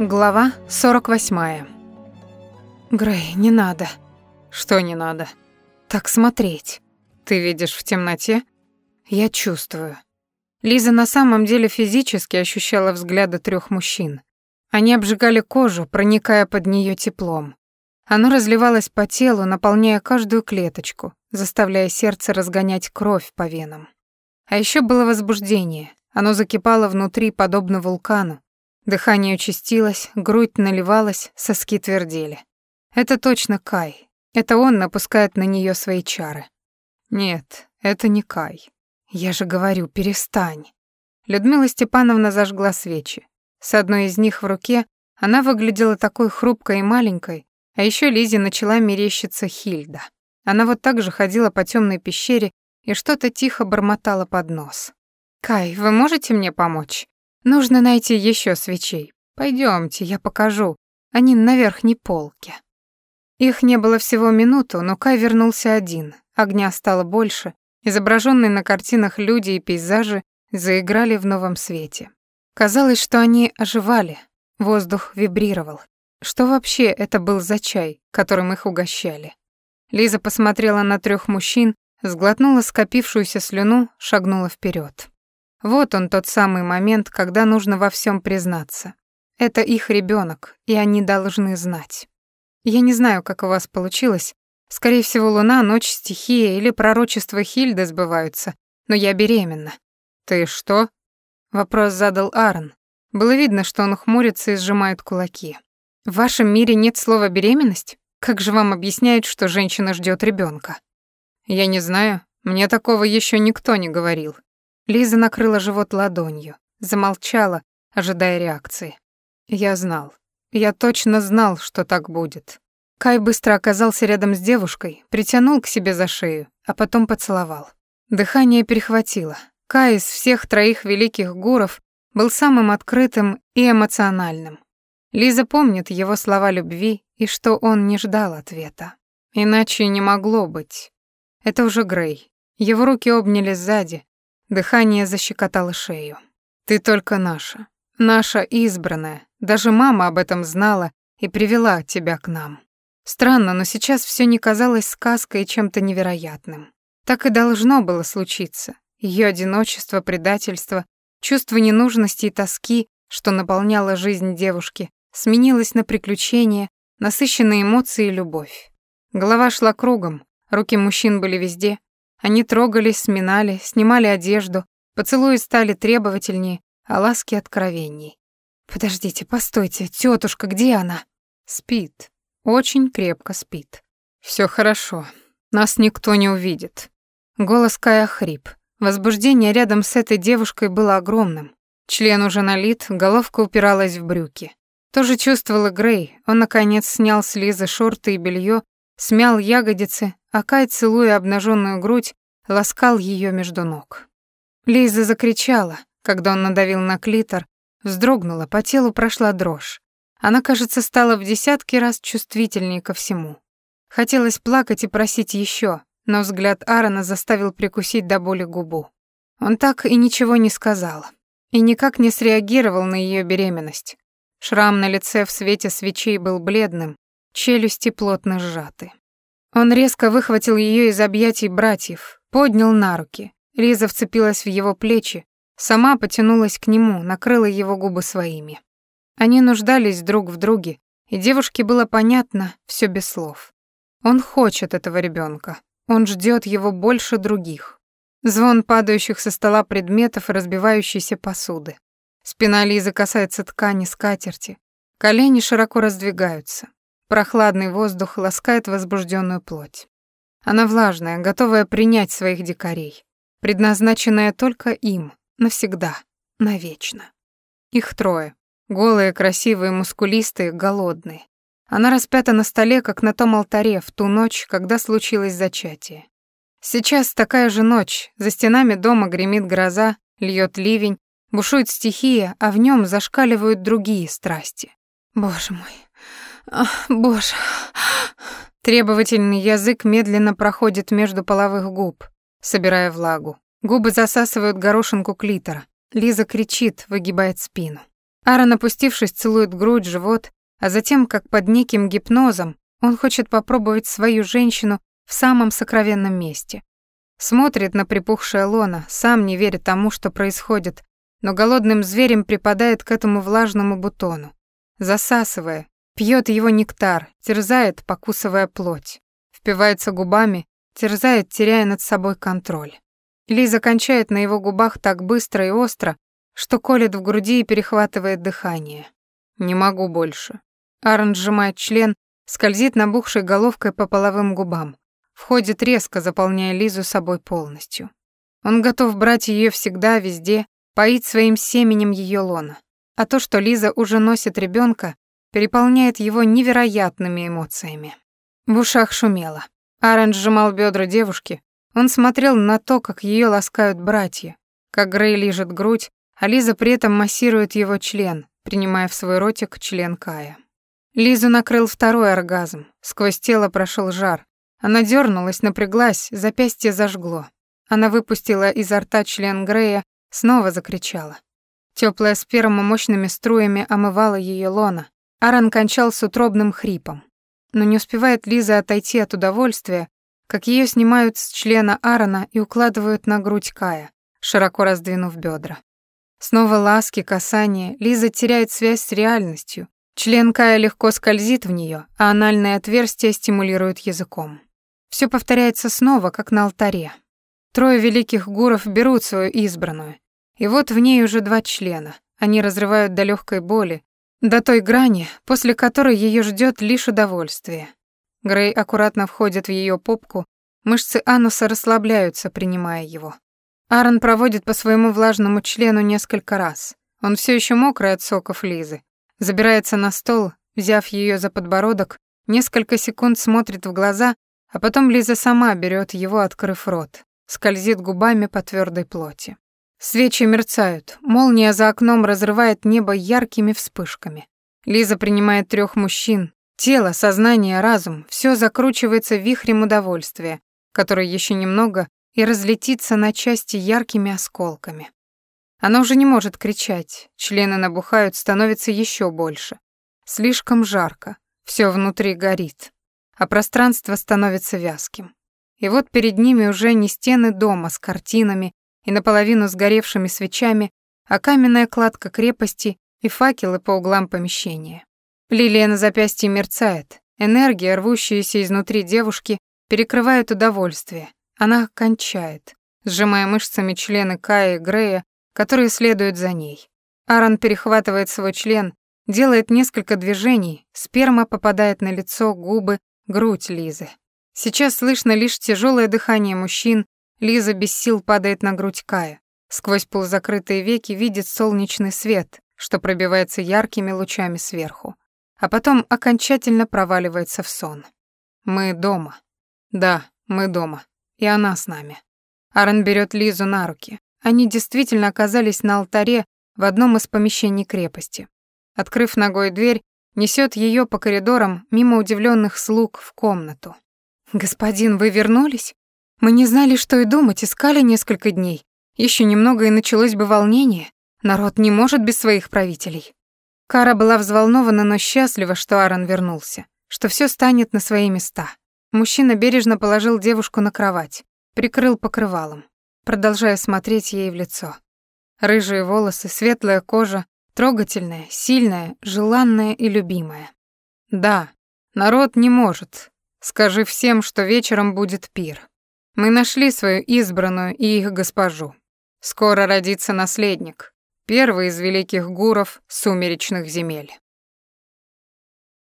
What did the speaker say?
Глава 48. Грей, не надо. Что не надо? Так смотреть. Ты видишь в темноте? Я чувствую. Лиза на самом деле физически ощущала взгляды трех мужчин. Они обжигали кожу, проникая под нее теплом. Оно разливалось по телу, наполняя каждую клеточку, заставляя сердце разгонять кровь по венам. А еще было возбуждение. Оно закипало внутри, подобно вулкану, Дыхание участилось, грудь наливалась, соски твердели. Это точно Кай. Это он напускает на нее свои чары. Нет, это не Кай. Я же говорю, перестань. Людмила Степановна зажгла свечи. С одной из них в руке она выглядела такой хрупкой и маленькой, а еще Лизе начала мерещиться Хильда. Она вот так же ходила по темной пещере и что-то тихо бормотала под нос. «Кай, вы можете мне помочь?» Нужно найти еще свечей. Пойдемте, я покажу. Они на верхней полке. Их не было всего минуту, но Кай вернулся один. Огня стало больше. Изображенные на картинах люди и пейзажи заиграли в новом свете. Казалось, что они оживали. Воздух вибрировал. Что вообще это был за чай, которым их угощали? Лиза посмотрела на трех мужчин, сглотнула скопившуюся слюну, шагнула вперед. Вот он тот самый момент, когда нужно во всем признаться. Это их ребенок, и они должны знать. Я не знаю, как у вас получилось. Скорее всего, луна, ночь, стихия или пророчество Хильды сбываются, но я беременна. Ты что? Вопрос задал Аарон. Было видно, что он хмурится и сжимает кулаки. В вашем мире нет слова беременность? Как же вам объясняют, что женщина ждет ребенка? Я не знаю, мне такого еще никто не говорил. Лиза накрыла живот ладонью, замолчала, ожидая реакции. Я знал. Я точно знал, что так будет. Кай быстро оказался рядом с девушкой, притянул к себе за шею, а потом поцеловал. Дыхание перехватило. Кай из всех троих великих гуров был самым открытым и эмоциональным. Лиза помнит его слова любви и что он не ждал ответа. Иначе не могло быть. Это уже Грей. Его руки обняли сзади, Дыхание защекотало шею. «Ты только наша. Наша избранная. Даже мама об этом знала и привела тебя к нам. Странно, но сейчас все не казалось сказкой и чем-то невероятным. Так и должно было случиться. Ее одиночество, предательство, чувство ненужности и тоски, что наполняло жизнь девушки, сменилось на приключения, насыщенные эмоции и любовь. Голова шла кругом, руки мужчин были везде, они трогались, сминали, снимали одежду, поцелуи стали требовательнее, а ласки откровенней. «Подождите, постойте, тетушка, где она?» «Спит. Очень крепко спит. Все хорошо. Нас никто не увидит». Голос Кая хрип. Возбуждение рядом с этой девушкой было огромным. Член уже налит, головка упиралась в брюки. Тоже чувствовала Грей. Он, наконец, снял с Лизы шорты и белье, смял ягодицы, а Кай, целуя обнаженную грудь, ласкал ее между ног. Лиза закричала, когда он надавил на клитор, вздрогнула, по телу прошла дрожь. Она, кажется, стала в десятки раз чувствительнее ко всему. Хотелось плакать и просить еще, но взгляд Аарона заставил прикусить до боли губу. Он так и ничего не сказал, и никак не среагировал на ее беременность. Шрам на лице в свете свечей был бледным, челюсти плотно сжаты. Он резко выхватил ее из объятий братьев, поднял на руки. Лиза вцепилась в его плечи, сама потянулась к нему, накрыла его губы своими. Они нуждались друг в друге, и девушке было понятно все без слов. Он хочет этого ребенка, он ждет его больше других. Звон падающих со стола предметов и разбивающейся посуды. Спина Лизы касается ткани скатерти. Колени широко раздвигаются. Прохладный воздух ласкает возбужденную плоть. Она влажная, готовая принять своих дикарей, предназначенная только им, навсегда, навечно. Их трое. Голые, красивые, мускулистые, голодные. Она распята на столе, как на том алтаре в ту ночь, когда случилось зачатие. Сейчас такая же ночь, за стенами дома гремит гроза, льет ливень, бушует стихия, а в нем зашкаливают другие страсти. Боже мой, боже. Требовательный язык медленно проходит между половых губ, собирая влагу. Губы засасывают горошинку клитора. Лиза кричит, выгибает спину. Аарон, опустившись, целует грудь, живот, а затем, как под неким гипнозом, он хочет попробовать свою женщину в самом сокровенном месте. Смотрит на припухшее лоно, сам не верит тому, что происходит, но голодным зверем припадает к этому влажному бутону, засасывая, пьет его нектар, терзает, покусывая плоть, впивается губами, терзает, теряя над собой контроль. Лиза кончает на его губах так быстро и остро, что колет в груди и перехватывает дыхание. «Не могу больше». Аарон сжимает член, скользит набухшей головкой по половым губам, входит резко, заполняя Лизу собой полностью. Он готов брать ее всегда, везде, поить своим семенем ее лона. А то, что Лиза уже носит ребенка, переполняет его невероятными эмоциями. В ушах шумело. Аарон сжимал бедра девушки. Он смотрел на то, как ее ласкают братья, как Грей лижет грудь, а Лиза при этом массирует его член, принимая в свой ротик член Кая. Лизу накрыл второй оргазм. Сквозь тело прошел жар. Она дернулась, напряглась, запястье зажгло. Она выпустила изо рта член Грея, снова закричала. Теплая сперма мощными струями омывала ее лона. Аран кончал с утробным хрипом. Но не успевает Лиза отойти от удовольствия, как ее снимают с члена Аарона и укладывают на грудь Кая, широко раздвинув бедра. Снова ласки, касания, Лиза теряет связь с реальностью. Член Кая легко скользит в нее, а анальное отверстие стимулирует языком. Все повторяется снова, как на алтаре. Трое великих гуров берут свою избранную, и вот в ней уже два члена. Они разрывают до легкой боли, до той грани, после которой ее ждет лишь удовольствие. Грей аккуратно входит в ее попку, мышцы ануса расслабляются, принимая его. Аарон проводит по своему влажному члену несколько раз. Он все еще мокрый от соков Лизы. Забирается на стол, взяв ее за подбородок, несколько секунд смотрит в глаза, а потом Лиза сама берет его, открыв рот, скользит губами по твердой плоти. Свечи мерцают, молния за окном разрывает небо яркими вспышками. Лиза принимает трех мужчин, тело, сознание, разум, все закручивается вихрем удовольствия, который еще немного и разлетится на части яркими осколками. Она уже не может кричать, члены набухают, становится еще больше. Слишком жарко, все внутри горит, а пространство становится вязким. И вот перед ними уже не стены дома с картинами и наполовину сгоревшими свечами, а каменная кладка крепости и факелы по углам помещения. Лилия на запястье мерцает, энергия, рвущаяся изнутри девушки, перекрывает удовольствие, она кончает, сжимая мышцами члены Кая и Грея, которые следуют за ней. Аарон перехватывает свой член, делает несколько движений, сперма попадает на лицо, губы, грудь Лизы. Сейчас слышно лишь тяжелое дыхание мужчин, Лиза без сил падает на грудь Кая. Сквозь полузакрытые веки видит солнечный свет, что пробивается яркими лучами сверху, а потом окончательно проваливается в сон. Мы дома. Да, мы дома и она с нами. Аарон берет Лизу на руки. Они действительно оказались на алтаре в одном из помещений крепости. Открыв ногой дверь, несет ее по коридорам мимо удивленных слуг в комнату. «Господин, вы вернулись? Мы не знали, что и думать, искали несколько дней. Еще немного и началось бы волнение. Народ не может без своих правителей». Кара была взволнована, но счастлива, что Аарон вернулся, что все станет на свои места. Мужчина бережно положил девушку на кровать, прикрыл покрывалом, продолжая смотреть ей в лицо. Рыжие волосы, светлая кожа, трогательная, сильная, желанная и любимая. Да, народ не может. Скажи всем, что вечером будет пир. Мы нашли свою избранную и их госпожу. Скоро родится наследник, первый из великих гуров сумеречных земель.